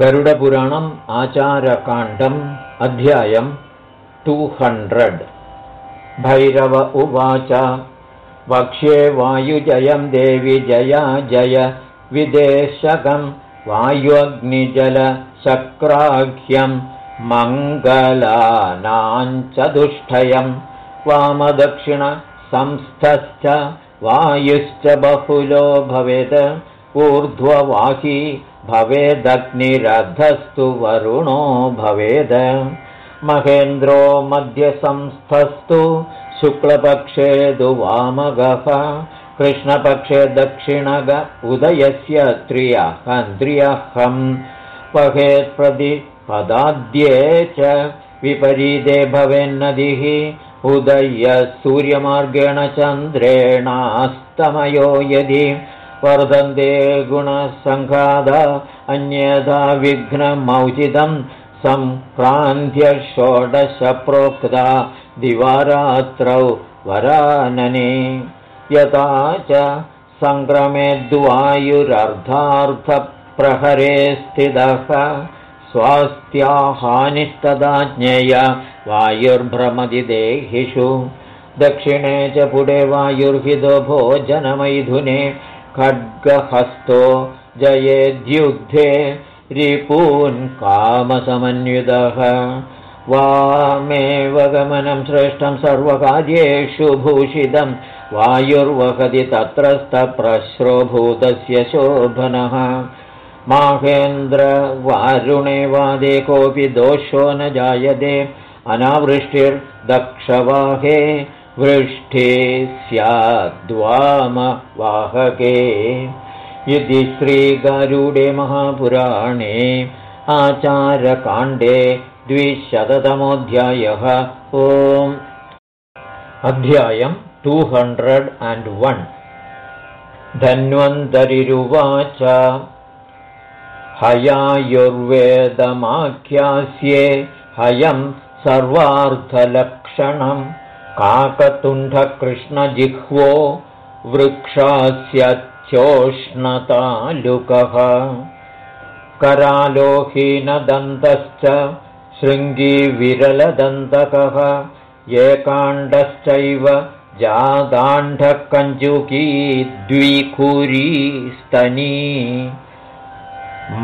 गरुडपुराणम् आचारकाण्डम् अध्यायम् two hundred Bhairav उवाच वक्ष्ये वायुजयं देवि जया जय। विदेशकं वायुग्निजलशक्राह्यं मङ्गलानाञ्चतुष्टयं वामदक्षिणसंस्थश्च वायुश्च बहुलो भवेत्। ऊर्ध्ववाही भवेदग्निरधस्तु वरुणो भवेद। महेन्द्रो मध्यसंस्थस्तु शुक्लपक्षे दुवामगः कृष्णपक्षे दक्षिणग उदयस्य त्रियहन्द्रियहं पदाद्ये च विपरीते भवेन्नदिः उदय्य सूर्यमार्गेण चन्द्रेणास्तमयो यदि वर्धन्ते गुणसङ्घाद अन्यथा विघ्नमौचितं सम्प्रान्त्य षोडशप्रोक्ता दिवारात्रौ वरानने। यथा च सङ्क्रमे द्वायुरर्धार्थप्रहरे स्थितः। स्वास्थ्याहानिस्तदा ज्ञेय वायुर्भ्रमति देहिषु। दक्षिणे च पुडे वायुर्हितो भोजनमैथुने खड्गहस्तो जयेद्युद्धे रिपून् कामसमन्वितः वामेव गमनं श्रेष्ठं सर्वकार्येषु भूषितं। वायुर्वहति तत्रस्थप्रश्रोभूतस्य शोभनः। माहेन्द्रवारुणे वादे कोऽपि दोषो न जायते। अनावृष्टिर्दक्षवाहे वृष्टे स्याद्वामवाहके। इति श्रीगारूडे महापुराणे आचारकाण्डे द्विशततमोऽध्यायः। ओम्। अध्यायम् टु हण्ड्रेड् अण्ड् वन् धन्वन्तरिरुवाच। हयायुर्वेदमाख्यास्ये हयं सर्वार्थलक्षणम् काकतुण्डकृष्णजिह्वो वृक्षास्यच्योष्णतालुकः करालोहीनदन्तश्च शृङ्गीविरलदन्तकः। एकाण्डश्चैव जादाण्ढकञ्जुकी द्विकुरी स्तनी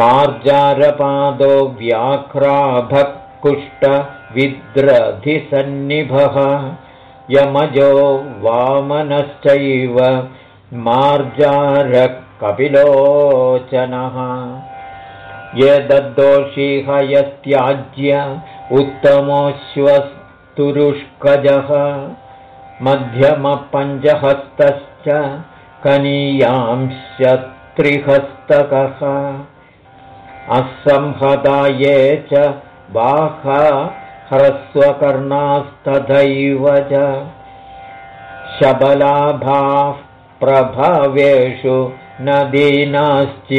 मार्जारपादो व्याघ्राभकुष्टविद्रधिसन्निभः यमजो वामनश्चैव मार्जारकपिलोचनः। ये दद्दोषिहयस्त्याज्य उत्तमोऽश्वस्तुरुष्कजः। मध्यमपञ्चहस्तश्च कनीयांश्च असंहता ये च बाह ह्रस्वकर्णास्तथैव च शबलाभाः प्रभावेषु नदीनाश्चिरजीविनः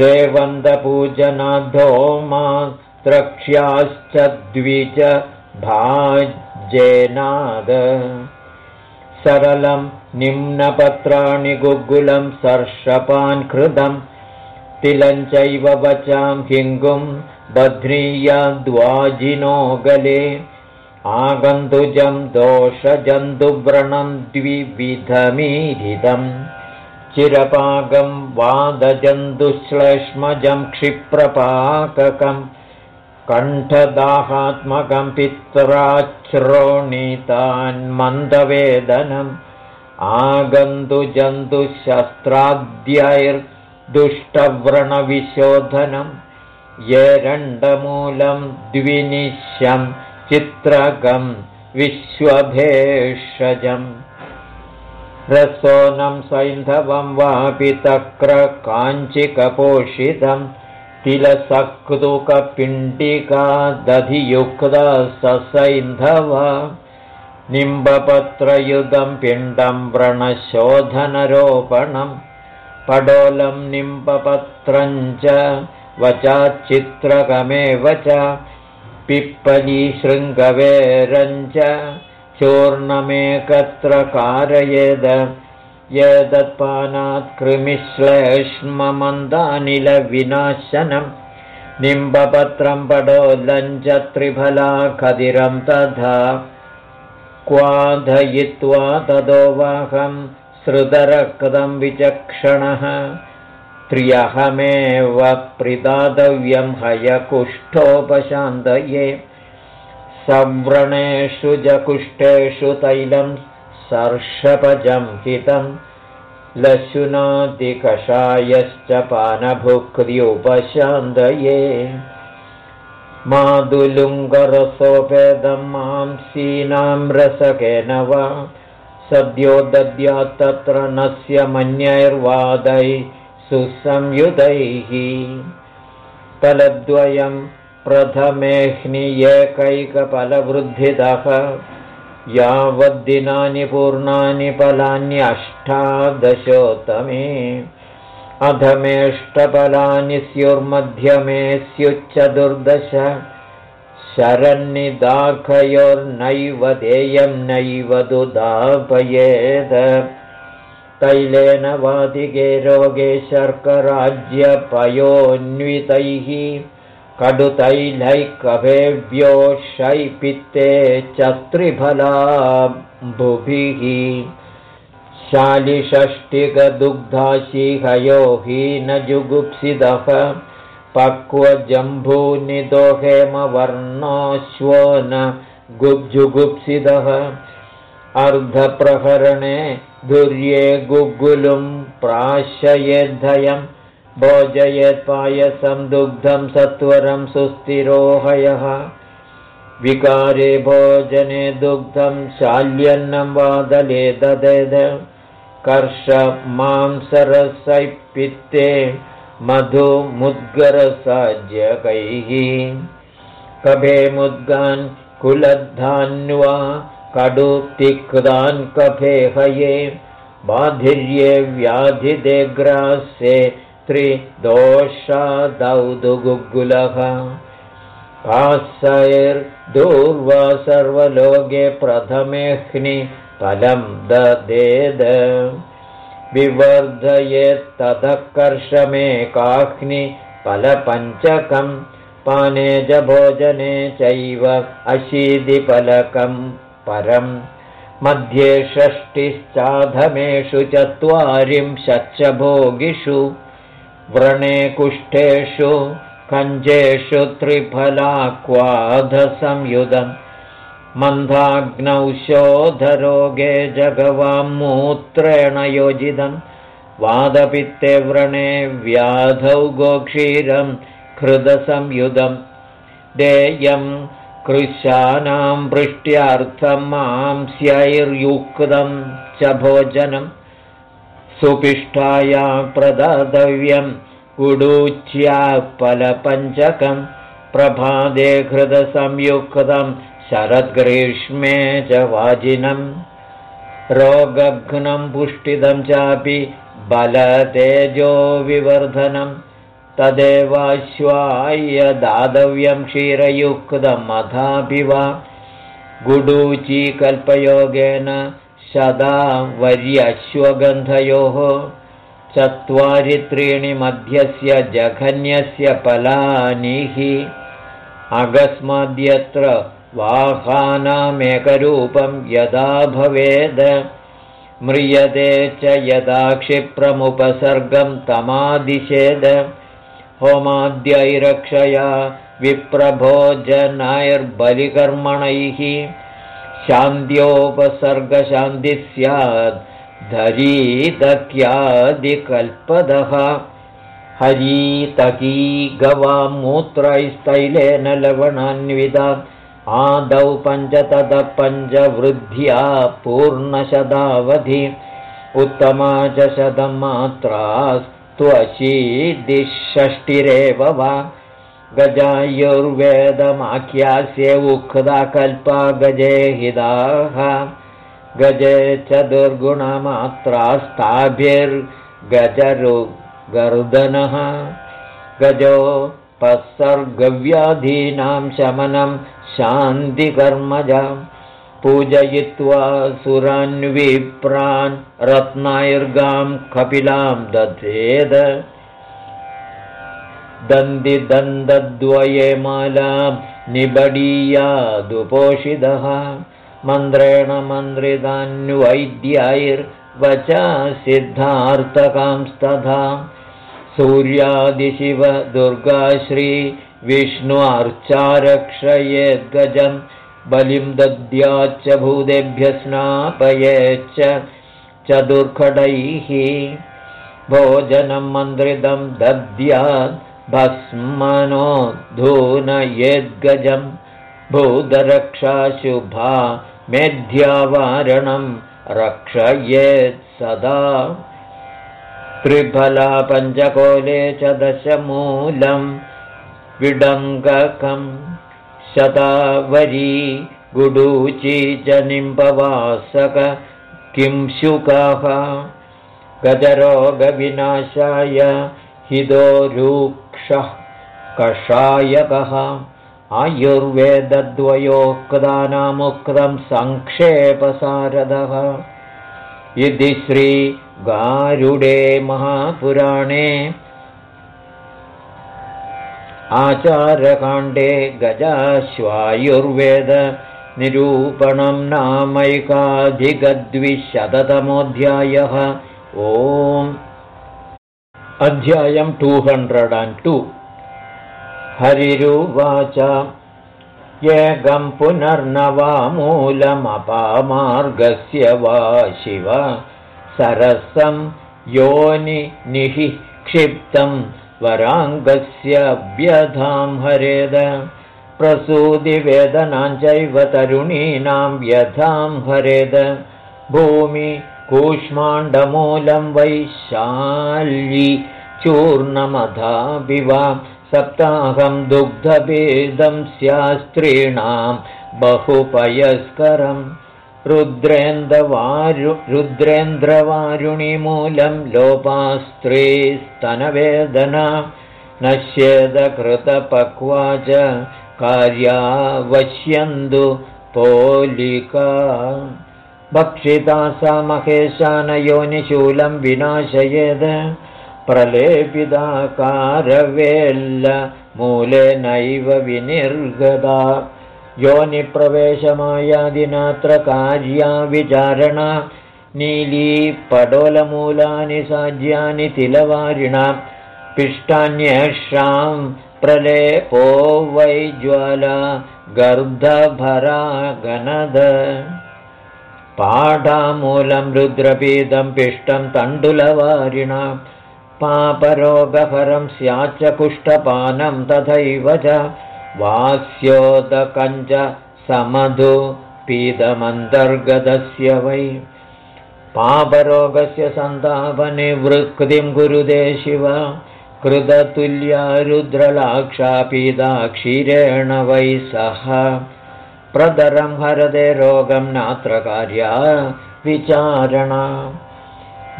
रेवन्दपूजनाधोमा द्रक्ष्याश्च द्विज भाज्येनाद। सरलं निम्नपत्राणि गुग्गुलं सर्षपान् कृतं तिलञ्चैव वचां हिङ्गुं बध्नीयाद्वाजिनो गले। आगन्तुजं दोषजन्तुव्रणं द्विविधमीरिदम्। चिरपाकं वादजन्तुश्लेष्मजं क्षिप्रपाककं कण्ठदाहात्मकं पित्राच्छ्रोणितान्मन्दवेदनम् आगन्तुजन्तुशस्त्राद्यैर्दुष्टव्रणविशोधनं येरण्डमूलं द्विनिश्यं चित्रगं विश्वभेषजम्। रसोनं सैन्धवं वापि तक्रकाञ्चिकपोषितं तिलसक्तुकपिण्डिका दधियुक्ता ससैन्धव निम्बपत्रयुधं पिण्डं व्रणशोधनरोपणं पडोलं निम्बपत्रञ्च वचाच्चित्रकमेव च पिप्पलीशृङ्गवेरञ्च चूर्णमेकत्र कारयेद। एतत्पानात् कृमिश्लेष्ममन्दानिलविनाशनं। निम्बपत्रं पडोदञ्च त्रिफला खदिरं तथा। क्वाधयित्वा ततो वाहं श्रुतरक्तं विचक्षणः त्र्यहमेव प्रिदातव्यं हयकुष्ठोपशान्तये। सव्रणेषु जकुष्ठेषु तैलं सर्षपजं हितं। लशुनादिकषायश्च पानभुक्त्युपशान्तये। मादुलुङ्गरसोपेदं मांसीनां रसकेन वा। सद्यो दद्यात्तत्र नस्य मन्यैर्वादै सुसंयुतैः फलद्वयं प्रथमेह्नियैकैकफलवृद्धितः यावद्दिनानि पूर्णानि फलान्यष्टादशोत्तमे अधमेष्टफलानि स्युर्मध्यमे स्युच्चतुर्दश। शरन्निदाखयोर्नैव देयं नैव दुदापयेद तैलेन वादिके रोगे शर्कराज्यपयोन्वितैः। कटुतैलैकभेभ्यो शैपित्ते चत्रिफलाम्बुभिः शालिषष्टिकदुग्धाशिहयो हीनजुगुप्सिदः पक्वजम्भूनिदो हेमवर्णोऽश्वो न गुब्जुगुप्सिदः अर्धप्रहरणे धुर्ये गुग्गुलुं प्राशयेद्धयं भोजयेत्पायसं दुग्धं सत्वरं सुस्थिरोहयः। विकारे भोजने दुग्धं शाल्यन्नं वादले ददेद। कर्षमांसरसैपित्ते मधुमुद्गरसाज्यकैः कभे मुद्गान् कुलद्धान्वा कडुतिक्तान् कफे हये बाधिर्ये व्याधिदे ग्रासे त्रिदोषादौदुगुग्गुलः कासैर्दूर्वा सर्वलोके प्रथमेऽह्नि फलं ददेद विवर्धयेत्ततः कर्षमेकाह्नि फलपञ्चकम् पाने च भोजने चैव अशीतिफलकम् परम्। मध्ये षष्टिश्चाधमेषु चत्वारिंशच्च भोगिषु। व्रणे कुष्ठेषु कञ्जेषु त्रिफलाक्वाधसंयुधम्। मन्धाग्नौ शोधरोगे जगवामूत्रेण योजितम्। वादपित्ते व्रणे व्याधौ गोक्षीरम् हृदसंयुधम् देयम् कृशानां वृष्ट्यार्थं मांस्यैर्युक्तं च भोजनं सुपिष्ठाया प्रदातव्यं कुडूच्यापलपञ्चकं प्रभादे हृदसंयुक्तं शरद्ग्रीष्मे च वाजिनं रोगघ्नं पुष्टिदं चापि बलतेजोविवर्धनम् तदेवाश्वाय दातव्यं क्षीरयुक्तमथापि वा गुडूचीकल्पयोगेन सदा वर्यश्वगन्धयोः चत्वारि त्रीणि मध्यस्य जघन्यस्य फलानिः अकस्माद्यत्र वाहानामेकरूपं यदा भवेद् म्रियते च यदा क्षिप्रमुपसर्गं तमादिशेद होमाद्यैरक्षया विप्रभोजनैर्बलिकर्मणैः शान्त्योपसर्गशान्तिः स्यात् धरीतक्यादिकल्पदः हरीतकी गवां मूत्रैस्तैलेन लवणान्विता आदौ पञ्चततः पञ्चवृद्ध्या पूर्णशतावधि उत्तमा च शतं त्वशीदिषष्टिरेव वा गजायुर्वेदमाख्यास्ये उक्ता कल्पा गजे हिदाः। गजे च दुर्गुणमात्रास्ताभिर्गजरुगर्दनः गजोपसर्गव्याधीनां शमनं शान्तिकर्मज पूजयित्वा सुरान्विप्रान् रत्नायर्गां कपिलां दधेद। दन्दिदन्दद्वये मालां निबडीयादुपोषितः। मन्त्रेण मन्त्रितान्वैद्यैर्वचा सिद्धार्थकांस्तथा सूर्यादिशिव दुर्गाश्री विष्णु अर्चारक्षयेद्गजम् बलिं दद्याच्च भूतेभ्य स्नापयेच्च भोजनं मन्त्रितं दद्यात् भस्मनो धूनयेद्गजं भूतरक्षाशुभा मेध्यावारणं रक्षयेत् सदा। त्रिफला पञ्चकोले च दशमूलं विडङ्गकम् शतावरी गुडूची च निम्बवासक किं शुकाः? गजरोगविनाशाय हिदोरूक्षः कषायकः। आयुर्वेदद्वयोक्तानामुक्तं सङ्क्षेपसारदः इति श्रीगारुडे महापुराणे आचारकाण्डे गजाश्वायुर्वेदनिरूपणं नामैकाधिकद्विशततमोऽध्यायः। ओम्। अध्यायं टु हण्ड्रेड् अण्ड् टु। हरिरुवाच। एकं पुनर्नवामूलमपामार्गस्य वा शिव। सरसं योनिनिः क्षिप्तम् वराङ्गस्य व्यधां हरेद। प्रसूदिवेदनाञ्चैव तरुणीनां व्यधां हरेद। भूमि कूष्माण्डमूलं वैशाल्यी चूर्णमधाभिवा। सप्ताहं दुग्धभेदं स्यास्त्रीणां बहुपयस्करम् रुद्रेन्द्रवारु रुद्रेन्द्रवारुणिमूलं लोपास्त्रे स्तनवेदना नश्येदकृतपक्वा च कार्यावश्यन्तु पोलिका भक्षिता सा महेशानयोनिशूलं विनाशयेद प्रलेपिदाकारवेल्लमूलेनैव विनिर्गदा योनिप्रवेशमायादिनात्र कार्या विचारणा नीली पडोलमूलानि साज्यानि तिलवारिणा पिष्टान्येषां प्रलेपो वै ज्वाला गर्धभरा गनद पाढामूलं रुद्रपीतं पिष्टं तण्डुलवारिणा पापरोगहरं स्याच्च कुष्ठपानं तथैव च वास्योदकञ्च समधु पीतमन्तर्गतस्य वै। पापरोगस्य सन्तापनिवृत्तिं गुरुदे शिव। कृततुल्या रुद्रलाक्षा पीता क्षीरेण वै सह। प्रदरं हरदे रोगं नात्र कार्या विचारणा।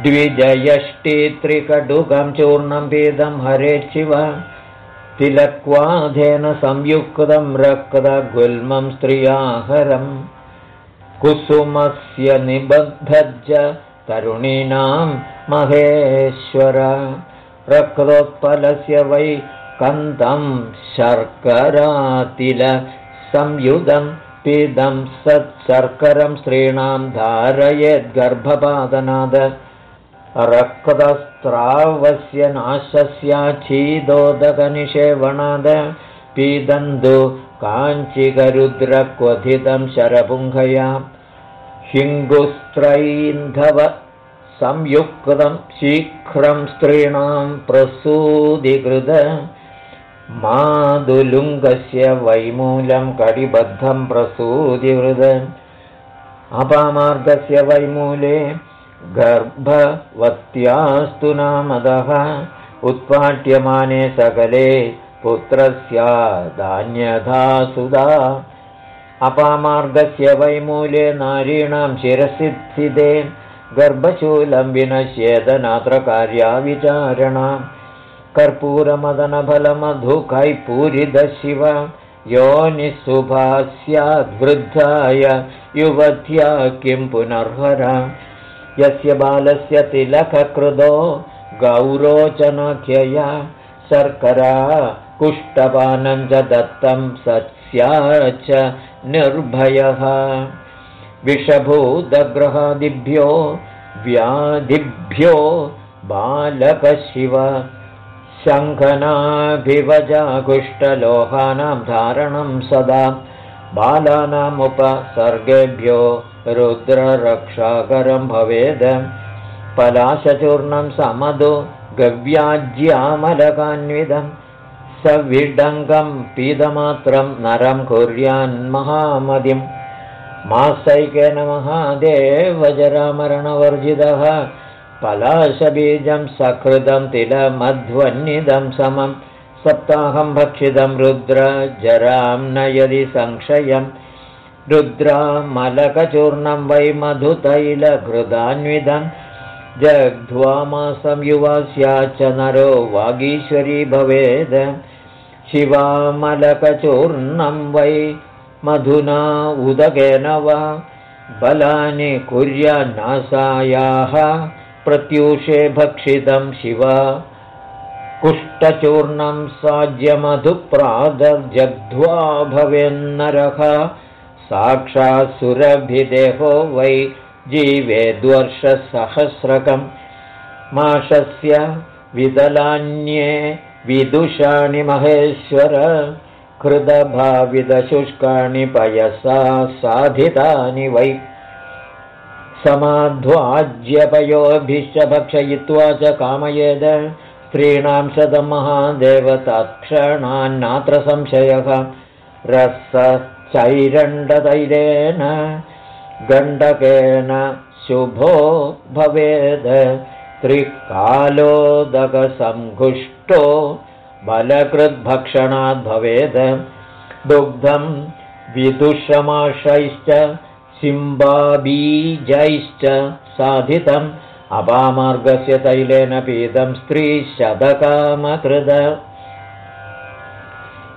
द्विजयष्टित्रिकटुकं चूर्णं पीतं हरे शिव तिलक्वाधेन संयुक्तं रक्तगुल्मं स्त्रियाहरम् कुसुमस्य निबद्धज तरुणीनां महेश्वर। रक्तोत्पलस्य वै कन्तं शर्करातिलसंयुधं पिदं सत्शर्करं स्त्रीणां धारयेद्गर्भपादनाद रक्तस्त्रावस्य नाशस्याच्छीदोदकनिषेवणाद पीदन्तु काञ्चिकरुद्रक्वथितं शरपुङ्खया। संयुक्तं शीघ्रं स्त्रीणां प्रसूदिकृत। मादुलुङ्गस्य वैमूलं कटिबद्धं प्रसूदिकृत। अपामार्गस्य वैमूले गर्भवत्यास्तु नामदः उत्पाट्यमाने सकले पुत्रस्यादान्यथा सुधा। अपामार्गस्य वैमूले नारीणां शिरसिद्धिदे गर्भशूलं विनश्येदनात्र कार्याविचारणा। कर्पूरमदनफलमधुकैपूरिदशिव योनिःसुभास्याद्वृद्धाय युवत्या किं पुनर्हरा यस्य बालस्य तिलककृतो गौरोचनाख्यया शर्करा कुष्ठपानं च दत्तं सत्स्या च निर्भयः। विषभूतग्रहादिभ्यो व्याधिभ्यो बालकशिव। शङ्खनाभिवजाकुष्ठलोहानां धारणं सदा। बालानामुपसर्गेभ्यो रुद्ररक्षाकरं भवेद्। पलाशचूर्णं समदु गव्याज्यामलकान्विदं सविडङ्गं पीतमात्रं नरं कुर्यान्महामदिं मासैकेन महादेवजरामरणवर्जितः। पलाशबीजं सकृतं तिलमध्वन्निदं समं। सप्ताहं भक्षितं रुद्रजरां न यदि संक्षयं रुद्रामलकचूर्णं वै मधुतैलघृदान्विदं जग्ध्वामासं युवा स्याच्च नरो वागीश्वरी भवेद्। शिवामलकचूर्णं वै मधुना उदकेन वा बलानि कुर्यान्नासायाः प्रत्यूषे भक्षितं शिव। कुष्ठचूर्णं साज्यमधुप्रादर्जग्ध्वा भवेन्नरः साक्षात्सुरभिदेहो वै जीवेद्वर्षसहस्रकं माषस्य विदलान्ये विदुषाणि महेश्वर कृतभाविदशुष्काणि पयसा साधितानि वै। समाध्वाज्यपयोभिश्च भक्षयित्वा च कामयेद। स्त्रीणां शतमहादेवतत्क्षणान्नात्र संशयः रसचैरण्डतैलेन गण्डकेन शुभो भवेद्। त्रिकालोदकसङ्घुष्टो बलकृद्भक्षणाद्भवेद् दुग्धं विदुषमाशैश्च सिम्बाबीजैश्च साधितम्। अपामार्गस्य तैलेन पीतं स्त्रीशतकामकृद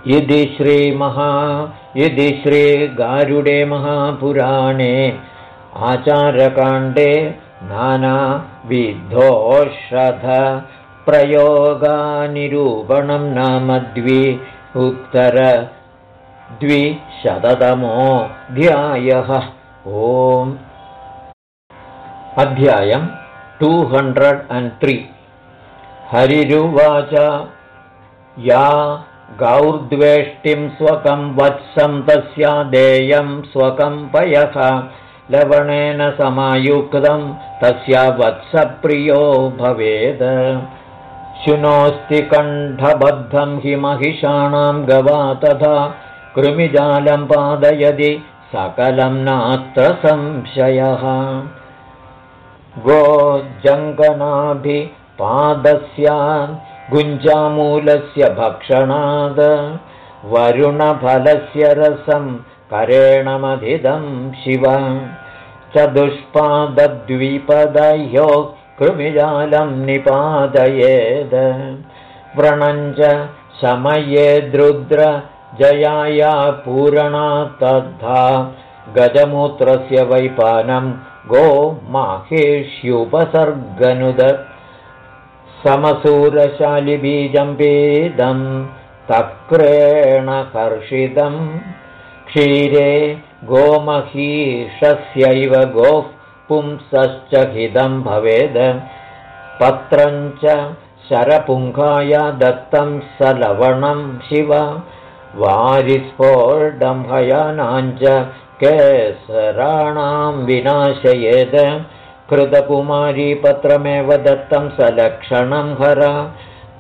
इति श्रीमहा इति श्रीगारुडे महापुराणे आचारकाण्डे नानाविद्धोषधप्रयोगानिरूपणं नाम द्वि उत्तरद्विशततमोऽध्यायः ओम्। अध्यायम् टु हण्ड्रेड् अण्ड् त्री हरिरुवाच। या गौर्द्वेष्टिं स्वकं वत्सं तस्या देयं स्वकं पयः। लवणेन समायुक्तं तस्या वत्सप्रियो भवेद्। शुनोऽस्ति कण्ठबद्धं हि महिषाणां गवा तथा कृमिजालं पादयति सकलं नात्र संशयः। गोजङ्गनाभिपादस्यान् गुञ्जामूलस्य भक्षणाद् वरुणफलस्य रसं करेणमधिदं शिव। चतुष्पादद्विपदयो कृमिजालं निपादयेद्। व्रणञ्च शमयेद्रुद्र जयाया पूरणा तद्धा। गजमूत्रस्य वैपानं गो माहेष्युपसर्गनुद समसूरशालिबीजं पेदं तक्रेण कर्षितं क्षीरे गोमहीषस्यैव गोः पुंसश्च हिदं भवेद्। पत्रञ्च शरपुङ्खाय दत्तं स लवणं शिव। वारिस्फोडम्भयानाञ्च केसराणां विनाशयेद कृतकुमारीपत्रमेव दत्तं सलक्षणं हर।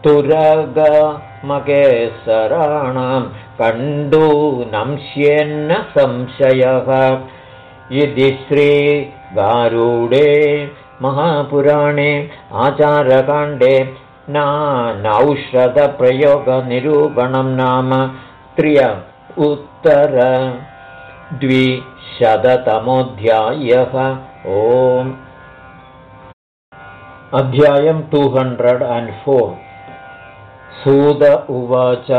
तुरगमकेसराणां कण्डूनंश्येन्न संशयः। इति श्रीगारूडे महापुराणे आचारकाण्डे नानौषधप्रयोगनिरूपणं नाम त्रिय उत्तरद्विशततमोऽध्यायः ओम् अध्यायं टु हण्ड्रेड् अण्ड् फोर् सूद उवाच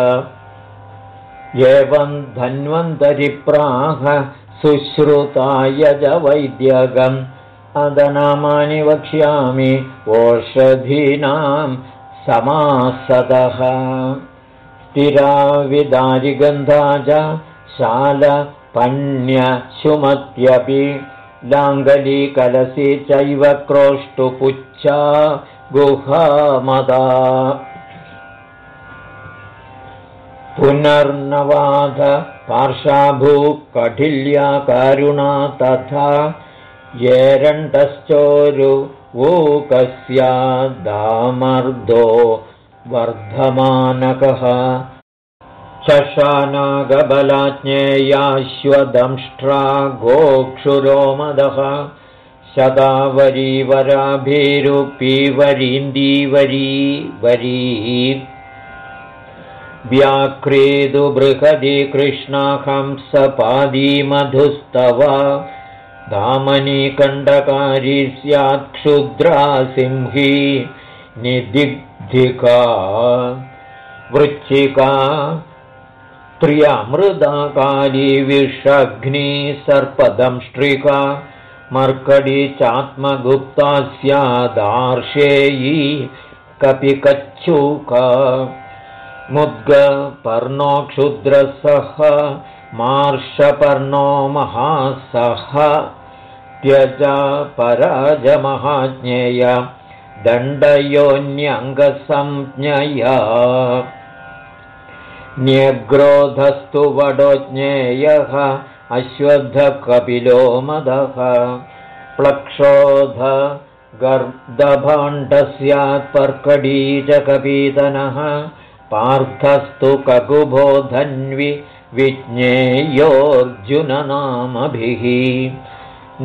एवं धन्वन्तरिप्राह शुश्रुताय च वैद्यकम् अदनामानि वक्ष्यामि ओषधीनां समासतः स्थिराविदारिगन्धा च शालपण्यशुमत्यपि लाङ्गलीकलसि चैव क्रोष्टुपुच्छा गुहामदा पुनर्नवाध पार्शाभूकठिल्या करुणा तथा येरण्डश्चोरुवूकस्यादामर्दो वर्धमानकः शशानागबलाज्ञेयाश्वदंष्ट्रा गोक्षुरोमदः। शदावरीवराभिरुपीवरीन्दीवरी वरी। व्याक्रीदु बृहदी कृष्णाहंसपादी मधुस्तव। दामनीकण्डकारी स्यात् क्षुद्रा सिंही निदिग्धिका। वृच्छिका त्र्यमृदाकाली विषघ्नी सर्पदंष्ट्रिका मर्कडी चात्मगुप्ता स्यादार्शेयी कपिकच्छूका मुद्गपर्णो क्षुद्रसः मार्षपर्णो महासः त्यज पराजमहाज्ञेय दण्डयोऽन्यङ्गसंज्ञया न्यग्रोधस्तु वडो ज्ञेयः अश्वत्थकपिलो मदः प्लक्षोध गर्दभाण्डस्यात्पर्कडी च कपीतनः पार्थस्तु ककुभो धन्वि विज्ञेयोऽर्जुननामभिः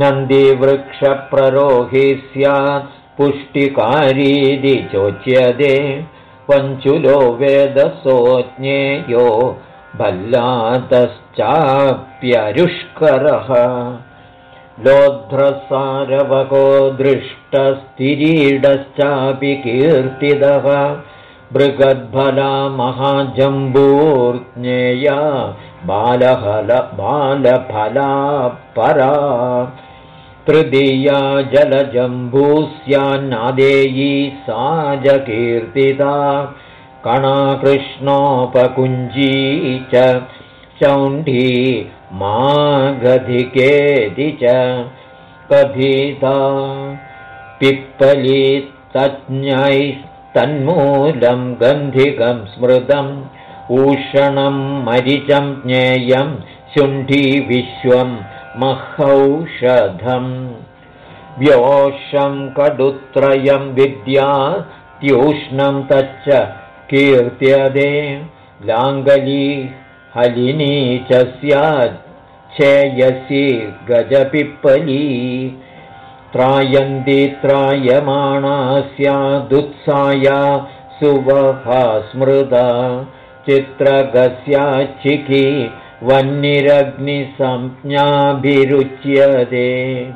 नन्दीवृक्षप्ररोहि स्यात् पुष्टिकारीति चोच्यते पञ्चुलो वेदसो ज्ञेयो भल्लातश्चाप्यरुष्करः लोध्रसारवको दृष्टस्तिरीडश्चापि कीर्तिदः। बृगद्फला महाजम्बूर्ज्ञेया बालहल बालफला परा तृतीया जलजम्बूस्यान्नादेयी सा जकीर्तिता कणाकृष्णोपकुञ्जी च चौण्ढी मागधिकेति च। कथिता पिप्पली तन्मूलं गन्धिकं स्मृतम् ऊषणं मरिचं ज्ञेयं शुण्ठी विश्वं महौषधम् व्योषं कडुत्रयं विद्या त्यूष्णं तच्च कीर्त्यदे। लाङ्गली हलिनी च स्याच्छेयसी गजपिप्पली। त्रायन्ती त्रायमाणा स्यादुत्साया सुवहा स्मृता चित्रगस्याचिकी वह्निरग्निसंज्ञाभिरुच्यते।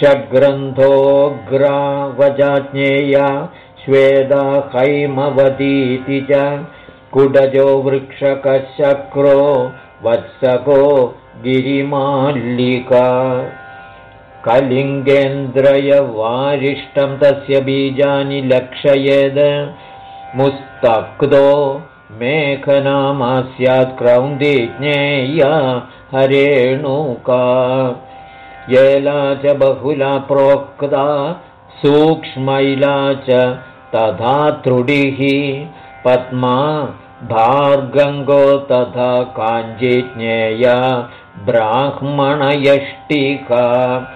षग्रन्थोऽग्रावजाज्ञेया श्वेदा हैमवतीति च। कुडजो वृक्षकशक्रो वत्सको गिरिमाल्लिका। कलिङ्गेन्द्रयवारिष्टं तस्य बीजानि लक्षयेद। मुस्तक्तो मेघनामा स्यात् क्रौन्दी ज्ञेया हरेणुका। येला च बहुला प्रोक्ता सूक्ष्मैला च तथा त्रुडिः पद्मा भार्गङ्गो तथा काञ्जिज्ञेया ब्राह्मणयष्टिका।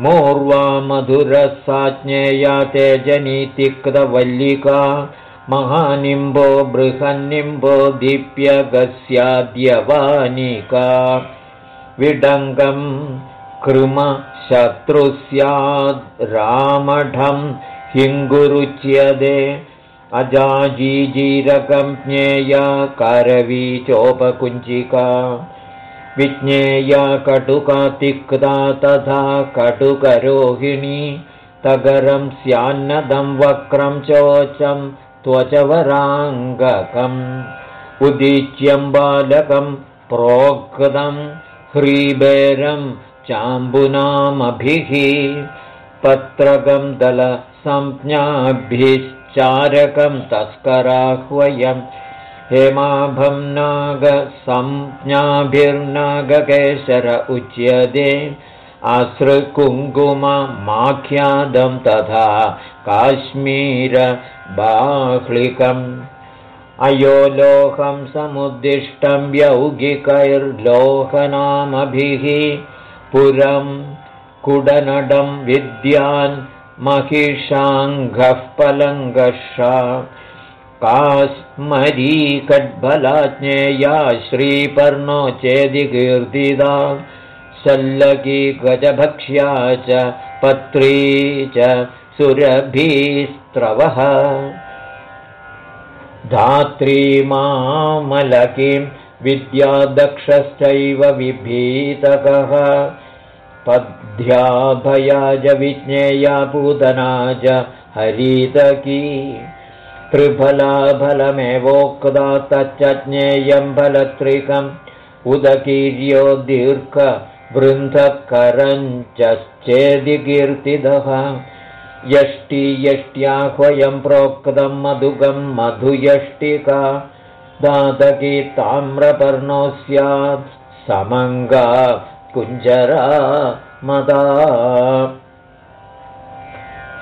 मोर्वा मधुरसाज्ञेया तेजनीतिक्तवल्लिका महानिम्बो बृहन्निम्बो दीप्यगस्याद्यवानिका विडङ्गं कृमशत्रु स्याद् रामढं हिङ्गुरुच्यते अजाजीजीरकं ज्ञेया करवीचोपकुञ्चिका विज्ञेया कटुका तिक्ता तथा कटुकरोहिणी तगरं स्यान्नदं वक्रं चोचं त्वचवराङ्गकम् उदीच्यं बालकं प्रोक्तं ह्रीबेरं चाम्बुनामभिः पत्रकं दलसंज्ञाभिश्चारकं तस्कराह्वयम् हेमाभं नागसंज्ञाभिर्नागकेशर उच्यते अश्रुकुङ्कुममाख्यादं तथा काश्मीरबाह्लिकम्। अयोलोहं समुद्दिष्टं यौगिकैर्लोहनामभिः। पुरं कुडनडं विद्यान् महिषाङ्घः पलङ्गषा कास्मरीकड्बलाज्ञेया श्रीपर्णो चेदिकीर्तिदा सल्लकी गजभक्ष्या च पत्री च सुरभीस्त्रवः। धात्री मामलकीं विद्यादक्षश्चैव विभीतकः। पद्ध्याभयाज विज्ञेया पूतना च हरितकी। त्रिफलाफलमेवोक्ता तच्च ज्ञेयं फलत्रिकम्। उदकीर्यो दीर्घवृन्थकरञ्चेदिकीर्तिदः यष्टि यष्ट्याह्वयं प्रोक्तं मधुगं मधुयष्टिका। दातकी ताम्रपर्णो स्यात् समङ्गा कुञ्जरा मदा।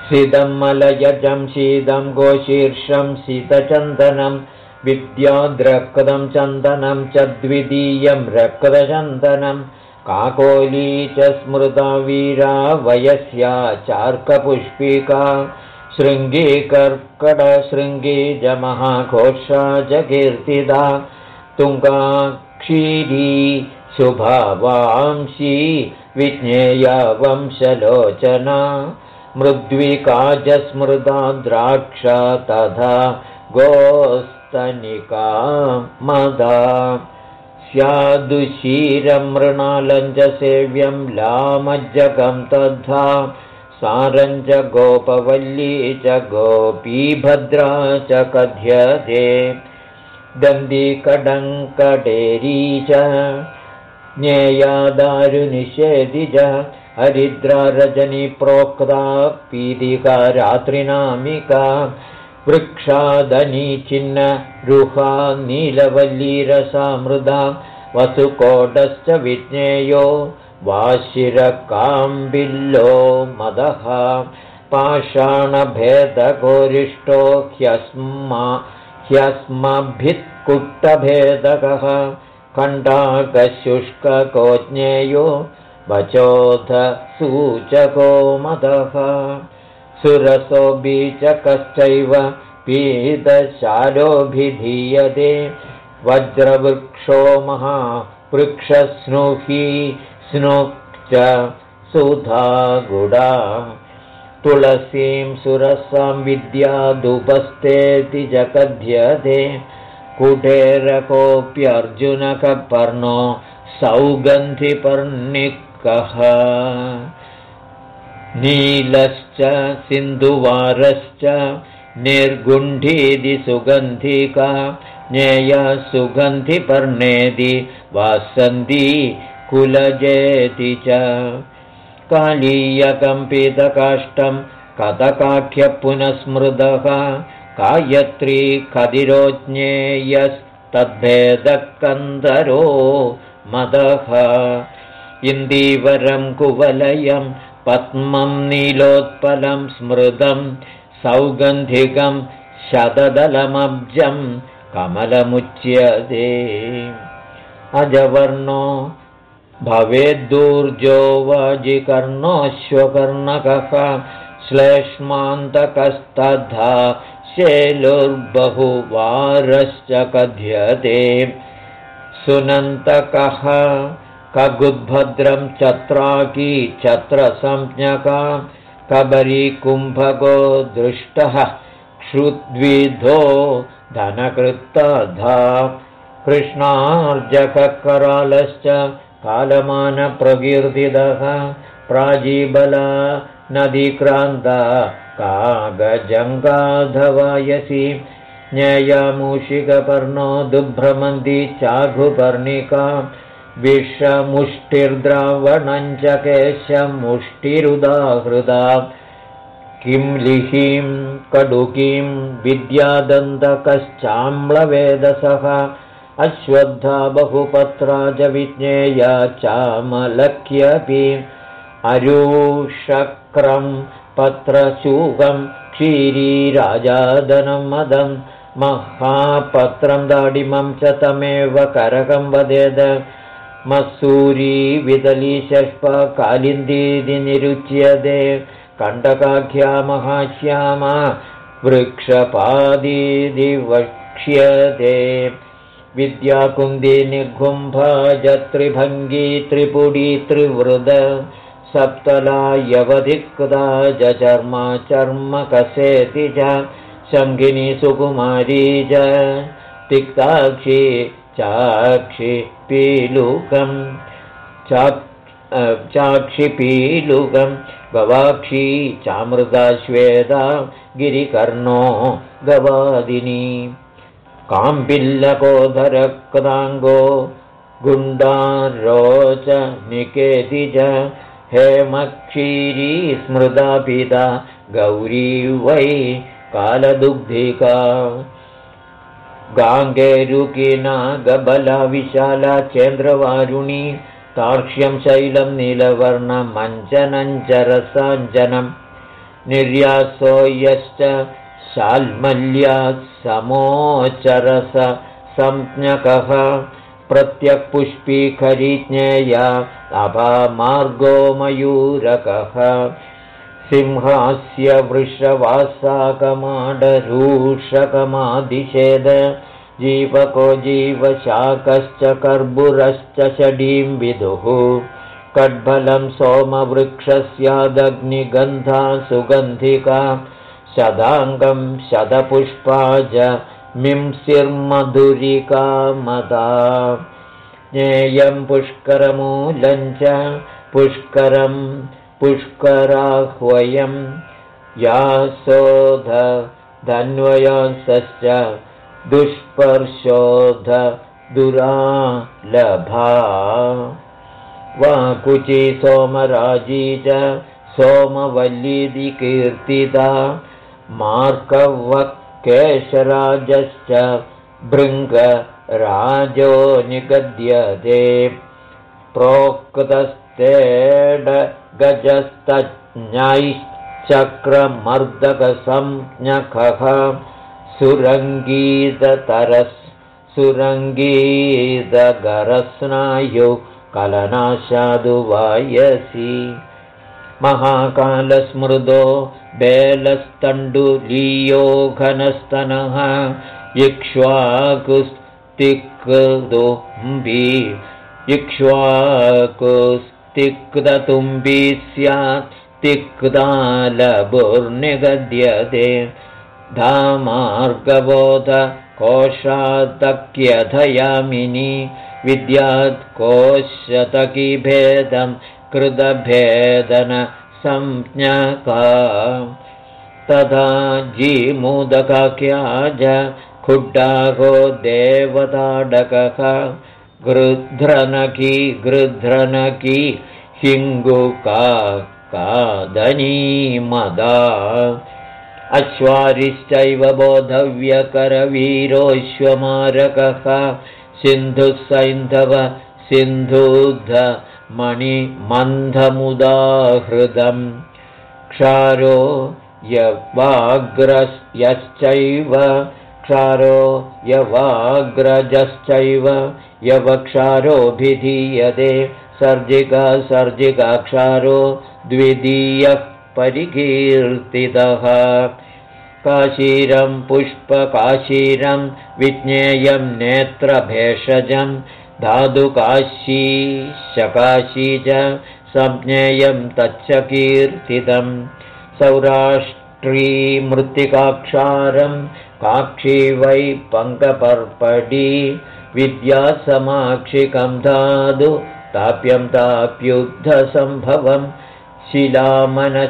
सिदं मलयजं शीदं गोशीर्षं शीतचन्दनं विद्याद्रक्तं चन्दनं च द्वितीयं रक्तचन्दनं काकोली च स्मृता वीरा वयस्या चार्कपुष्पिका शृङ्गी जमहाघोषा च कीर्तिदा तुङ्गा क्षीरी शुभावांशी विज्ञेया वंशलोचना मृद्विका च स्मृता द्राक्षा तथा गोस्तनिका मदा स्यादुशीरमृणालञ्जसेव्यं लामज्जगं तद्धा सारञ्ज गोपवल्ली च गोपीभद्रा च कथ्यते। दन्दिकडङ्कडेरी च ज्ञेयादारुनिषेधि च हरिद्रारजनीप्रोक्ता पीदिका रात्रिनामिका वृक्षादनीचिन्नरुहा नीलवल्लीरसामृदा वसुकोटश्च विज्ञेयो वाशिरकाम्बिल्लो मदः पाषाणभेदकोरिष्टो ह्यस्मा ह्यस्मभित्कुट्टभेदकः कण्डाकशुष्कको ज्ञेयो वचोधसूचको मदः सुरसो बीचकश्चैव पीतशालोऽभिधीयते वज्रवृक्षो महावृक्षस्नुहि स्नुक् सुधा गुडा तुलसीं सुरसां विद्यादुपस्तेति च कथ्यते कुटेरकोऽप्यर्जुनकपर्णो सौगन्धिपर्णिकः नीलश्च सिन्धुवारश्च निर्गुण्ढीदि सुगन्धिका सुगन्धिपर्णेदि वासन्ती कुलजेति च। कालीयकम्पितकाष्ठं कथकाख्यपुनस्मृदः गायत्री कदिरोज्ञेयस्तद्भेदकन्दरो मदः। इन्दीवरं कुवलयं पद्मं नीलोत्पलं स्मृतं सौगन्धिकं शतदलमब्जं कमलमुच्यते। अजवर्णो भवेद्दूर्जो वाजिकर्णोऽश्वकर्णकः श्लेष्मान्तकस्तथा शेलुर्बहुवारश्च कथ्यते। सुनन्तकः कगुद्भद्रं चत्राकी चत्रसंज्ञका कबरीकुम्भको दृष्टः क्षुद्विधो धनकृत्तधा कृष्णार्जकरालश्च कालमानप्रकीर्तितः प्राजीबला नदीक्रान्ता कागजङ्गाधवायसि ज्ञेयमूषिकपर्णो दुभ्रमन्ति चाघुपर्णिका विषमुष्टिर्द्रावणम् च केशमुष्टिरुदाहृदा। किं लिहिं कडुकीं विद्यादन्तकश्चाम्लवेदसः। अश्वत्था बहुपत्रा च विज्ञेया चामलक्ष्यपि अरूषक्रं पत्रशूकं क्षीरीराजादनं मदं। महापत्रं दाडिमं च तमेव करकं वदेद मसूरी विदली कालिन्दीति निरुच्यते कण्टकाख्या महाश्यामा वृक्षपादीदि वक्ष्यते विद्याकुन्दी त्रिभङ्गी त्रिपुडी त्रिवृद सप्तला यवधिक्ता चर्मा चर्मकसेति च शङ्गिनी सुकुमारी च तिक्ताक्षी चाक्षि पीलुकम् चाक्षिपीलुकम्। गवाक्षी चामृगाश्वेदा गिरिकर्णो गवादिनी। काम्बिल्लकोधरक्ताङ्गो गुण्डारोच निकेति च हेमक्षीरी स्मृदापिता गौरी वै कालदुग्धिका गाङ्गेरुकिना गबला विशाला चेन्द्रवारुणी तार्क्ष्यं शैलं नीलवर्णमञ्जनञ्जरसाञ्जनम् निर्यासो यश्च शाल्मल्यात् समोचरस संज्ञकः प्रत्यक्पुष्पीखरिज्ञेया अभामार्गो मयूरकः सिंहास्य वृषवासाकमाडरूषकमादिशेद जीवको जीवशाकश्च कर्बुरश्च षडीं विदुः। कड्बलं सोमवृक्षस्यादग्निगन्धा सुगन्धिका। शदाङ्गं शतपुष्पा च मिंसिर्मधुरिका मदा। ज्ञेयं पुष्करमूलं च पुष्करं पुष्कराह्वयं यासोध धन्वयांसश्च दुष्पर्शोध दुरालभा वाकुची सोमराजी च सोमवल्लीदि कीर्तिता केशराजश्च भृङ्गराजो निगद्यते प्रोक्तस्तेडगजस्तज्ञैश्चक्रमर्दकसंज्ञकः सुरङ्गीततरस् सुरङ्गीतगरस्नायु कलनाशादु वायसि। महाकालस्मृदो बेलस्तण्डुलीयो घनस्तनः इक्ष्वाकुस्तिक्दुम्बी इक्ष्वाकुस्तिक्तुम्बी स्यात् तिक्तालभुर्निगद्यते धामार्गबोधकोशातक्यधयामिनी विद्यात् कोशतकीभेदं कृतभेदन संज्ञका। तथा जीमुदकाख्याज खुड्डागो देवताडकः गृध्रनकी गृध्रनकी हिङ्गुका कादनीमदा अश्वारिश्चैव बोधव्यकरवीरोऽश्वमारकः सिन्धुः सैन्धव सिन्धुध मणिमन्धमुदाहृदम् क्षारो यवाग्रयश्चैव क्षारो यवाग्रजश्चैव यवक्षारोऽभिधीयते सर्जिका सर्जिकाक्षारो द्वितीयः परिकीर्तितः। काशीरं पुष्पकाशीरं विज्ञेयं नेत्रभेषजं धातुकाशी शकाशी च संज्ञेयं तच्च कीर्तितं सौराष्ट्रीमृत्तिकाक्षारं काक्षी वै पङ्कपर्पडी विद्यासमाक्षिकं धातु ताप्यं ताप्युद्धसम्भवं शिलामनशिलाज्ञेया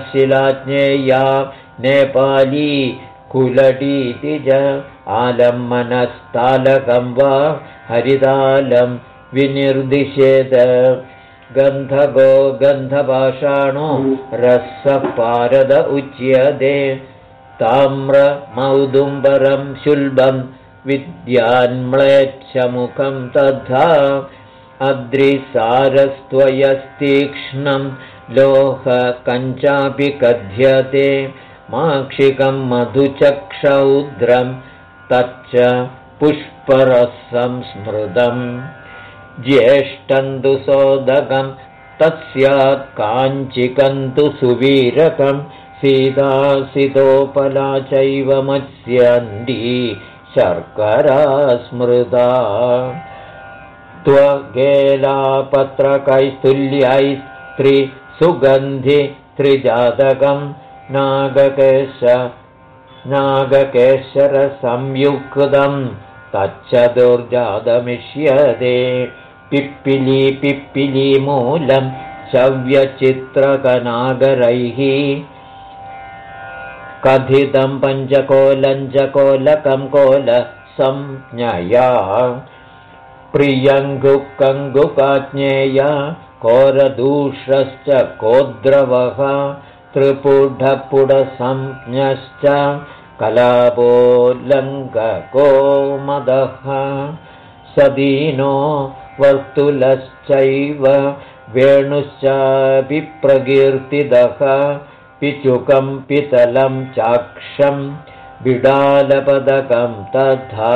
नेपाली कुलडीति च आलम्बनस्तालकं वा हरितालं विनिर्दिशेत। गन्धगो गन्धपाषाणो रसपारद उच्यते ताम्रमौदुम्बरं शुल्बं विद्यान्म्लेच्छमुखं तथा अद्रिसारस्त्वयस्तीक्ष्णं लोहकञ्चापि कथ्यते माक्षिकं मधुचक्षौद्रं तच्च पुष्परसं स्मृतम् ज्येष्ठन्तु सोदकं तस्यात् काञ्चिकन्तु सुवीरकं सीतासितोपला चैव मत्स्यन्ती शर्करा स्मृता। त्वगेलापत्रकैस्तुल्यैस्त्रिसुगन्धि त्रिजातकं नागकेश नागकेशरसंयुक्तं तच्चतुर्जातमिष्यते पिप्पिली पिप्पिलीमूलं शव्यचित्रकनागरैः कथितं पञ्चकोलञ्चकोलकं कोल संज्ञया। प्रियङ्गुकङ्गुकाज्ञेया कोरदूषश्च कोद्रवः त्रिपुढपुडसंज्ञश्च कलापोल्लङ्गको मदः। सदीनो वर्तुलश्चैव वेणुश्चापि प्रकीर्तिदः पिचुकं पितलं चाक्षं बिडालपदकं तथा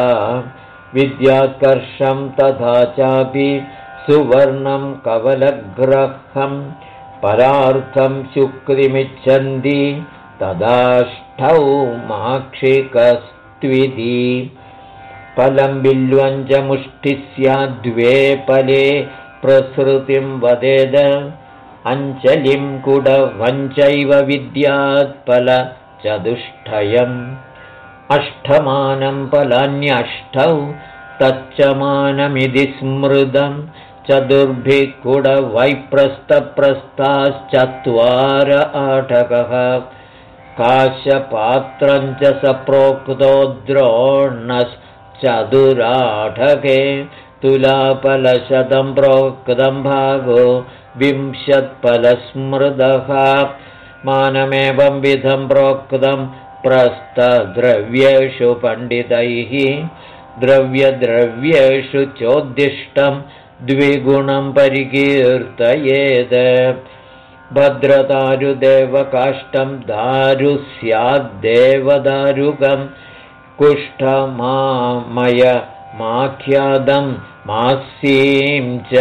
विद्याकर्षं तथा चापि सुवर्णं कवलग्रहं परार्थं शुक्रिमिच्छन्ति तदाष्टौ माक्षिकस्त्विति। फलं बिल्वञ्चमुष्टि स्याद्वे फले प्रसृतिं वदेद अञ्चलिं कुडवञ्चैव विद्यात्फलचतुष्टयम् अष्टमानं फलान्यष्टौ तच्चमानमिति स्मृतं। चतुर्भिः कुडवैप्रस्थप्रस्थाश्चत्वार आटकः। काश्यपात्रं च सप्रोक्तो द्रोणश्च चतुराठके तुलाफलशतं प्रोक्तं भागो विंशत्फलस्मृदः मानमेवं विधं प्रोक्तं प्रस्थद्रव्येषु पण्डितैः द्रव्यद्रव्येषु चोद्दिष्टं द्विगुणं परिकीर्तयेत्। भद्रदारुदेवकाष्ठं दारु स्याद्देवदारुकम् कुष्ठमामय माख्यादं मासीं च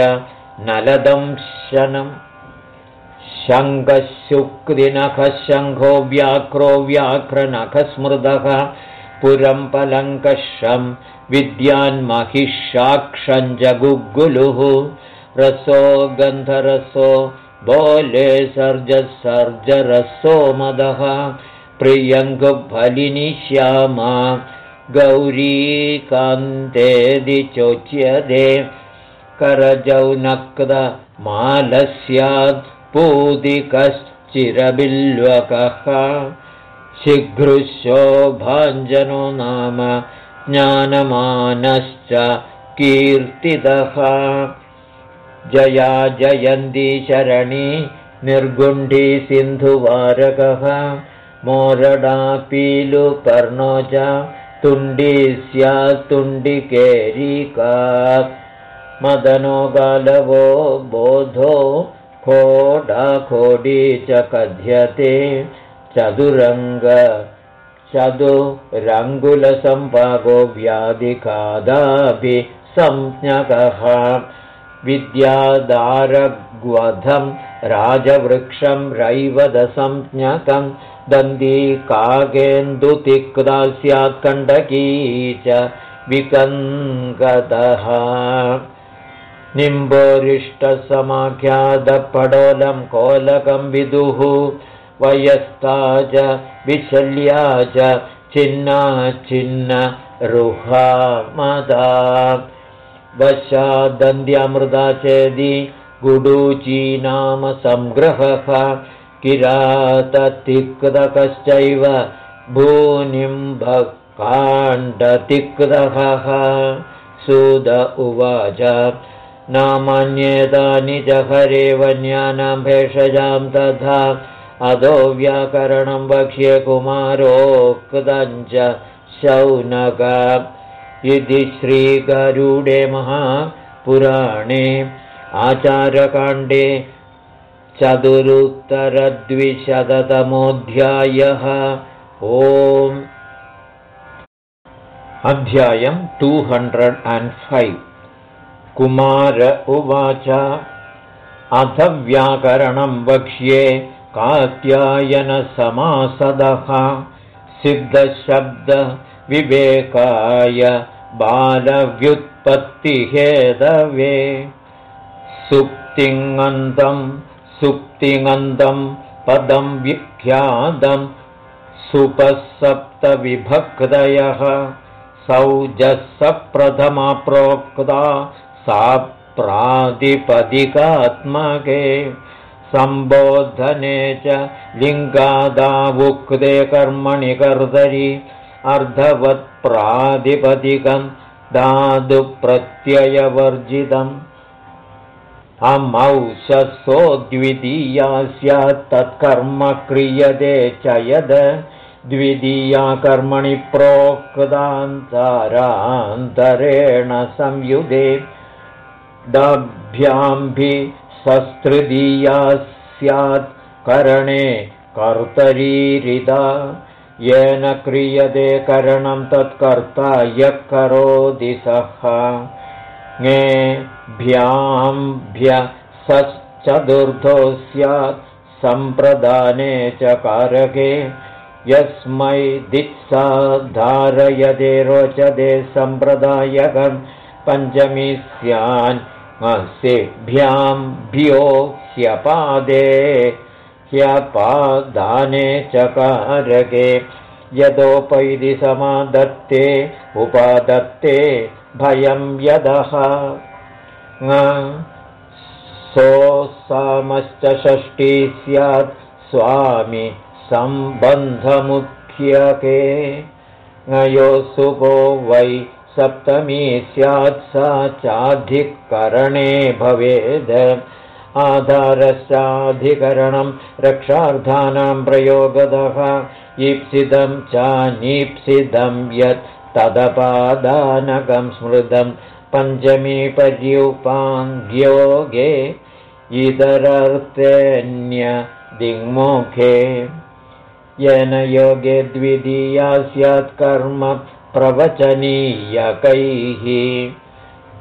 नलदंशनम् शङ्खशुक्रिनखः शङ्खो व्याघ्रो व्याघ्रनखस्मृदः पुरं पलङ्कषं विद्यान्महिषाक्षं जगुग्गुलुः रसो गन्धरसो बोले सर्ज सर्जरसो मदः। प्रियङ्गुफलिनि श्यामा गौरीकान्तेदि चोच्यते करजौनक्तमालः स्यात् पूदिकश्चिरबिल्वकः शीघ्रुशोभाञ्जनो नाम ज्ञानमानश्च कीर्तितः जया जयन्ती शरणी निर्गुण्ठी सिन्धुवारकः मोरडापीलुपर्णो च तुण्डी स्यात्तुण्डिकेरीकात् मदनो गालवो बोधो खोडाखोडी च कथ्यते चतुरङ्ग चतुरङ्गुलसम्पागो व्याधिकादापि संज्ञकः। विद्यादारग्वधं राजवृक्षं रैवदसंज्ञकम् दन्दी कागेन्दुतिक्ता स्यात् कण्डकी च विकङ्गतः निम्बोरिष्टसमाख्यातपडोलं कोलकं विदुः वयस्ता च विशल्या च छिन्ना छिन्न रुहा मदा वशादन्त्यमृदा चेदि गुडूची नाम संग्रहः किराततिक्तकश्चैव भूनिम्बकाण्डतिग्रहः सुद उवाच नामान्येतानि च हरे वन्यानां भेषजां तथा अधो व्याकरणं वक्ष्ये कुमारोक्तं च शौनक। इति श्रीगरुडे महापुराणे आचारकाण्डे चतुरुत्तरद्विशततमोऽध्यायः। ओम्। अध्यायम् two hundred and five Kumara उवाच अथ व्याकरणं वक्ष्ये कात्यायनसमासदः। सिद्धशब्दविवेकाय बालव्युत्पत्तिहेदवे। सुप्तिङन्तं सुप्तिङन्तं पदं विख्यातं सुपसप्तविभक्तयः। सौजः प्रोक्ता सा प्रातिपदिकात्मके सम्बोधने च लिङ्गादावुक्ते कर्मणि कर्तरि। अर्धवत्प्रातिपदिकं दादुप्रत्ययवर्जितम् अमौषसो द्वितीया स्यात् तत्कर्म क्रियते च यद् द्वितीया कर्मणि प्रोक्तान्तरान्तरेण संयुगे। दभ्याम्भिस्तृतीया स्यात् करणे कर्तरीरिदा। येन क्रियते करणं तत्कर्ता यः करोति सः सश्चतुर्थो स्यात् सम्प्रदाने च कारके यस्मै दित्सा धारयते रोचते सम्प्रदायकं पञ्चमी स्यान् भ्यो ह्यपादे ह्यपादाने चकारके यदोपैति समादत्ते उपादत्ते भयं यदः सोऽसामश्च षष्ठी स्यात् स्वामि सम्बन्धमुख्यके। सुपो वै सप्तमी स्यात् सा चाधिकरणे भवेद्। आधारश्चाधिकरणं रक्षार्थानां प्रयोगदः ईप्सितं चानीप्सितं यत् तदपादानकं स्मृतं पञ्चमी पर्युपाङ्ग्योगे इतरर्थेऽन्यदिङ्मुखे येन योगे द्वितीया स्यात् कर्म प्रवचनीयकैः।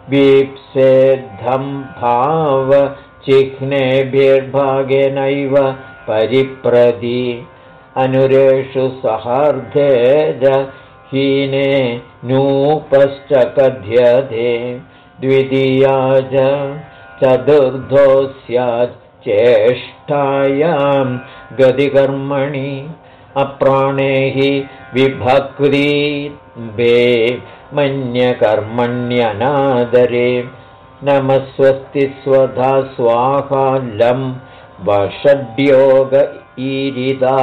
वीप्सेद्धं भावचिह्नेभिर्भागेनैव परिप्रति। अनुरेषु सहार्धे हीने नूपश्च कथ्यते द्वितीया च चतुर्धो स्यात् चेष्टायां गतिकर्मणि अप्राणे हि विभक्रीबे मन्यकर्मण्यनादरे। नमस्वस्ति स्वधा स्वाहालं वषड्योग ईरिदा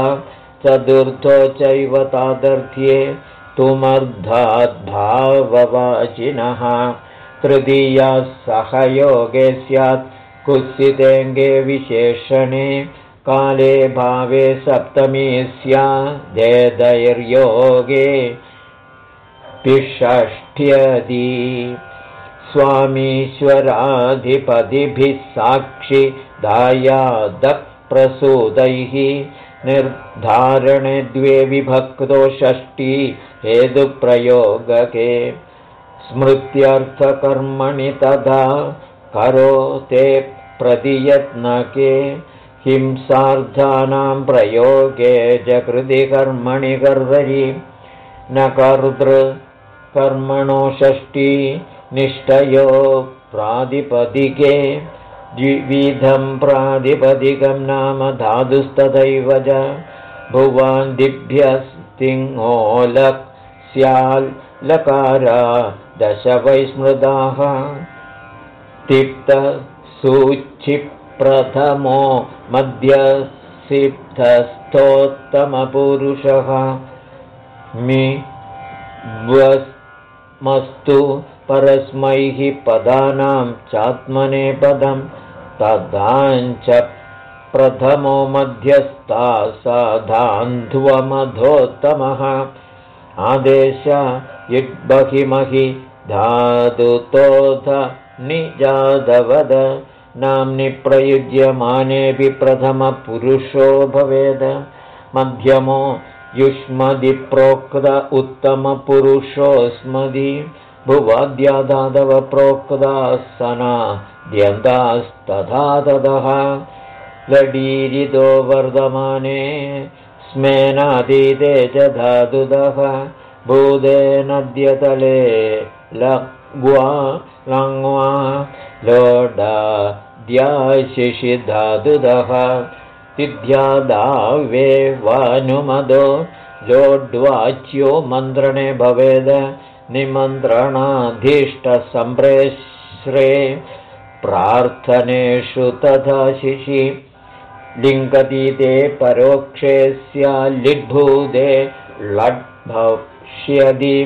चतुर्थो चैव तादर्थ्ये तुमर्धाद्भाववाचिनः तृतीया सहयोगे स्यात्। कुत्सितेऽङ्गे विशेषणे। काले भावे सप्तमी स्यादेदैर्योगे पिषष्ठ्यदी स्वामीश्वराधिपतिभिः साक्षि दायादप्रसूदैः। निर्धारणे द्वे विभक्तो षष्ठी हेतुप्रयोगके स्मृत्यर्थकर्मणि तथा करोते प्रतियत्नके हिंसार्थानां प्रयोगे च कृतिकर्मणि कर्तरि न कर्तृकर्मणो षष्ठी निष्ठयो प्रातिपदिके द्विविधं प्रातिपदिकं नाम धातुस्तथैव च। भुवान्दिभ्यस्तिङोलक् स्याल् लकारा दश वैस्मृताः तिप्तसूचिप्रथमो मध्यसिद्धस्थोत्तमपुरुषः। मि वस्मस्तु परस्मैः पदानां चात्मनेपदं तदाञ्च प्रथमो मध्यस्था साधान्ध्वमधोत्तमः आदेश इड्बहिमहि धातुतोध निजादवद नाम्नि प्रयुज्यमानेऽपि प्रथमपुरुषो भवेद। मध्यमो युष्मदिप्रोक्त उत्तमपुरुषोऽस्मदि। सना द्यन्तास्तथा ततः लडीरितो वर्धमाने स्मेनातीते च धातुदः भूदे नद्यतले लग्वा लङ्वा लोडाद्याशिषिधातुदः। तिथ्यादावे वानुमदो लोड्वाच्यो मन्त्रणे भवेद। निमन्त्रणाधीष्टसम्प्रेश्रे प्रार्थनेषु तथा शिशि लिङ्गतीते परोक्षे स्याल्लिड्भूते लड्भविष्यति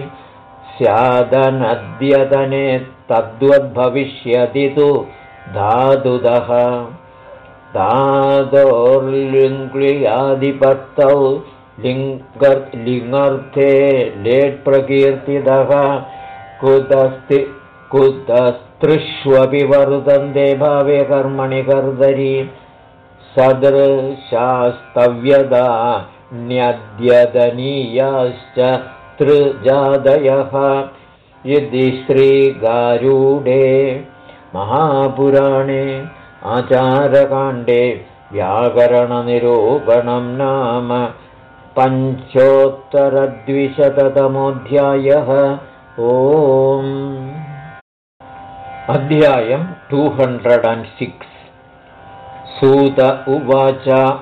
स्यादनद्यतने तद्वद्भविष्यति तु धातुदः। धातोर्लिङ्ग्लियादिपत्तौ लिङ्गर्थे लेट्प्रकीर्तितः कुतस्ति कुतस्तृष्वपि वर्तन्ते भावे कर्मणि कर्दरी सदृशास्तव्यदा न्यद्यदनीयाश्च तृजादयः। यदि श्रीगारूढे महापुराणे आचारकाण्डे व्याकरणनिरूपणं नाम पञ्चोत्तरद्विशततमोऽध्यायः। ओम्। अध्यायं टु हण्ड्रेड् अण्ड् सिक्स् सूत उवाच।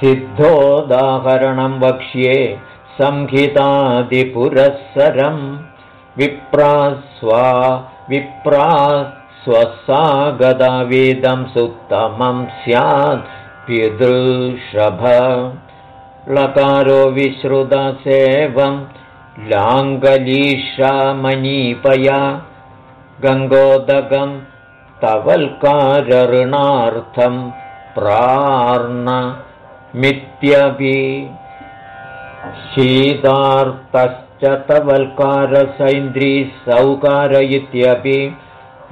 सिद्धोदाहरणं वक्ष्ये संहितादिपुरःसरं। विप्रा स्वा विप्रा स्वसागदावेदं सुत्तमं स्यात् पिदृषभ लकारो विश्रुतसेवं लाङ्गलीशामनीपया। गङ्गोदगं तवल्कारऋणार्थं प्रार्णमित्यपि शीतार्थश्च तवल्कारसैन्द्रीसौकार इत्यपि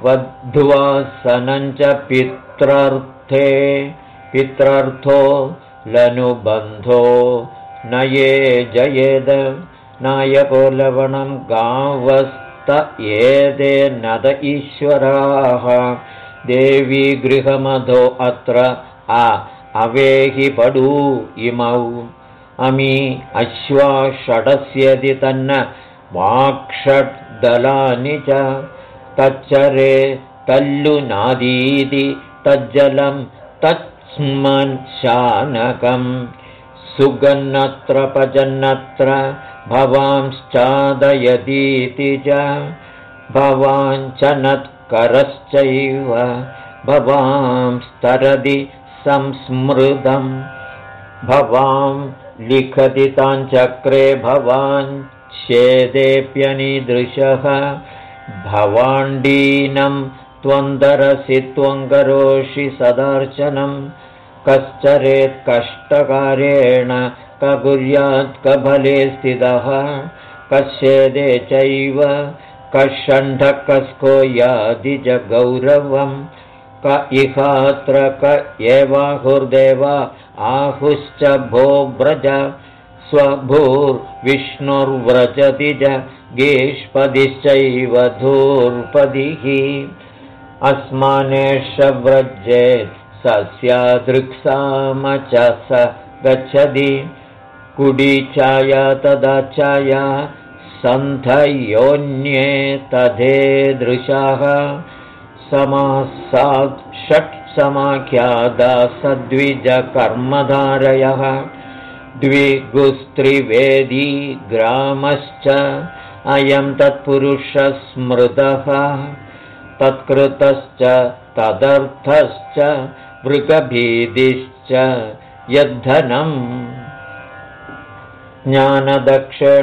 वध्वासनञ्च पित्रर्थे। पित्रर्थो लनुबन्धो नये जयेद। नायको लवणं गावस्त एते नद ईश्वराः देवी गृहमधो अत्र आ अवेहि पडू इमौ अमी अश्वा षडस्यति तन्न वाक्षड्दलानि च तच्चरे तल्लुनादीति तज्जलं तत्स्मशानकं सुगन्नत्र पजन्नत्र भवांश्चादयतीति च भवाञ्चनत्करश्चैव भवांस्तरदि संस्मृतं। भवां लिखति ताञ्चक्रे भवाञ्छेदेऽप्यनिदृशः भवाण्डीनं त्वन्दरसि त्वङ्करोषि सदार्चनं कश्चरेत् कष्टकारेण कुर्यात् कफले स्थितः कस्येदे चैव कषण्ढकस्को यादिजगौरवं क इहात्र क एवाहुर्देव आहुश्च भो व्रज स्वभूर्विष्णुर्व्रजति च गेष्पदिश्चैव धूर्पदिः। अस्मानेष व्रजेत् सस्यादृक्साम च स गच्छति कुडीचाया तदाचाया सन्धयोन्ये तथेदृशाः समासात् षट् समाख्यादा सद्विजकर्मधारयः द्विगुस्त्रिवेदी ग्रामश्च अयं तत्पुरुषस्मृतः तत्कृतश्च तदर्थश्च मृगभीदिश्च यद्धनम्। ज्ञानदक्षेण